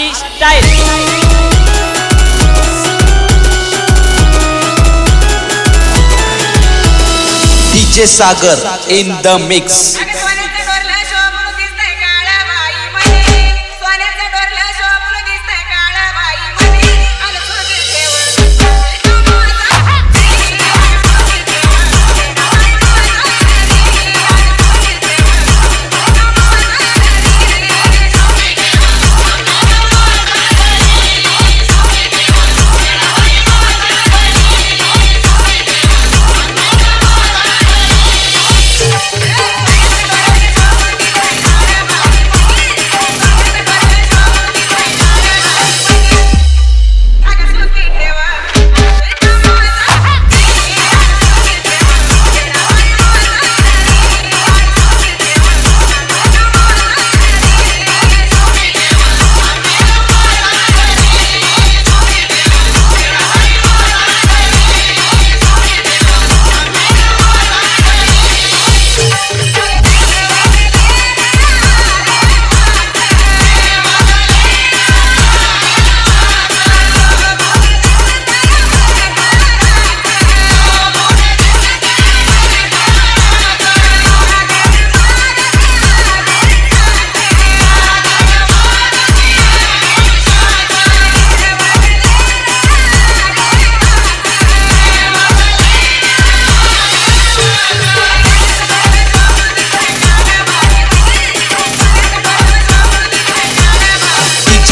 Aarti style DJ Sagar in the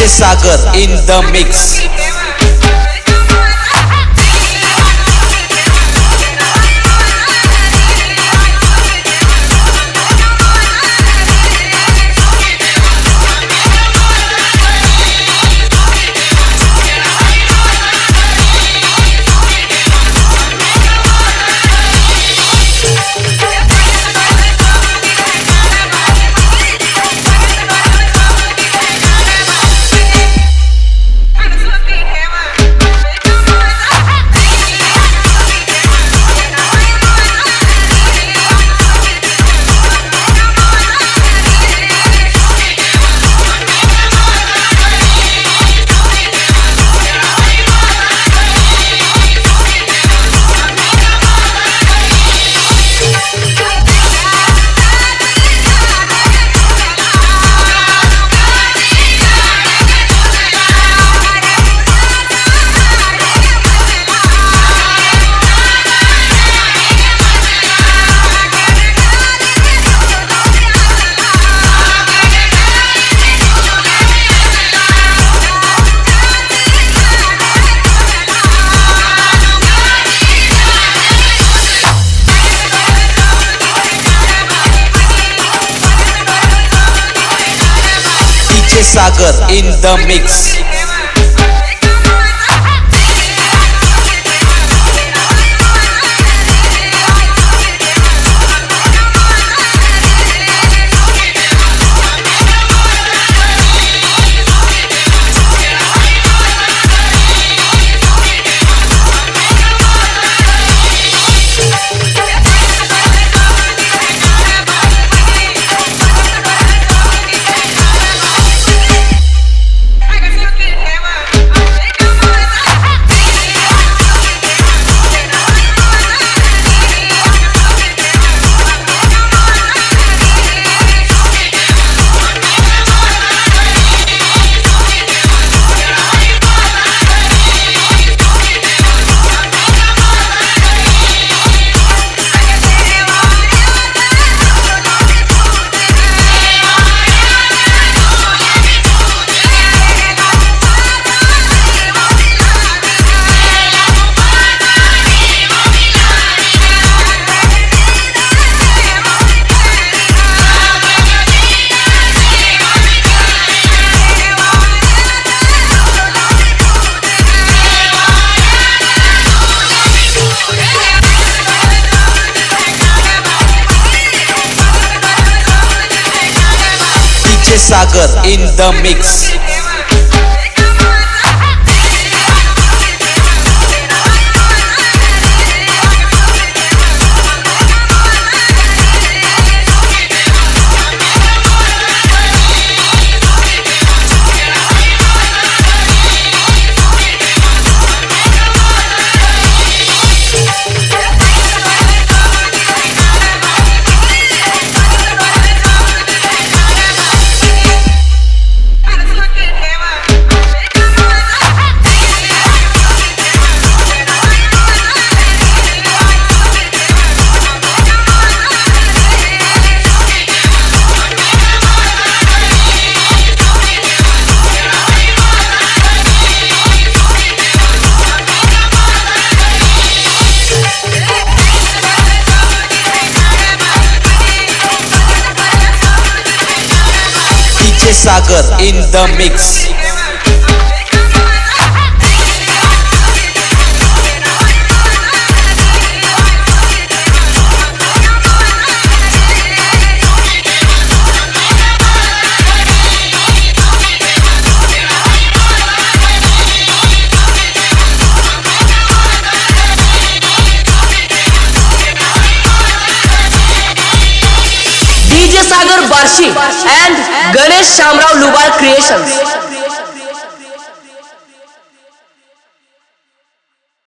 Sagar in the mix. Sagar in the mix. DJ Sagar in the mix. DJ in the mix. DJ Sagar Barshi and Ganesh Shyamrao Lubal creation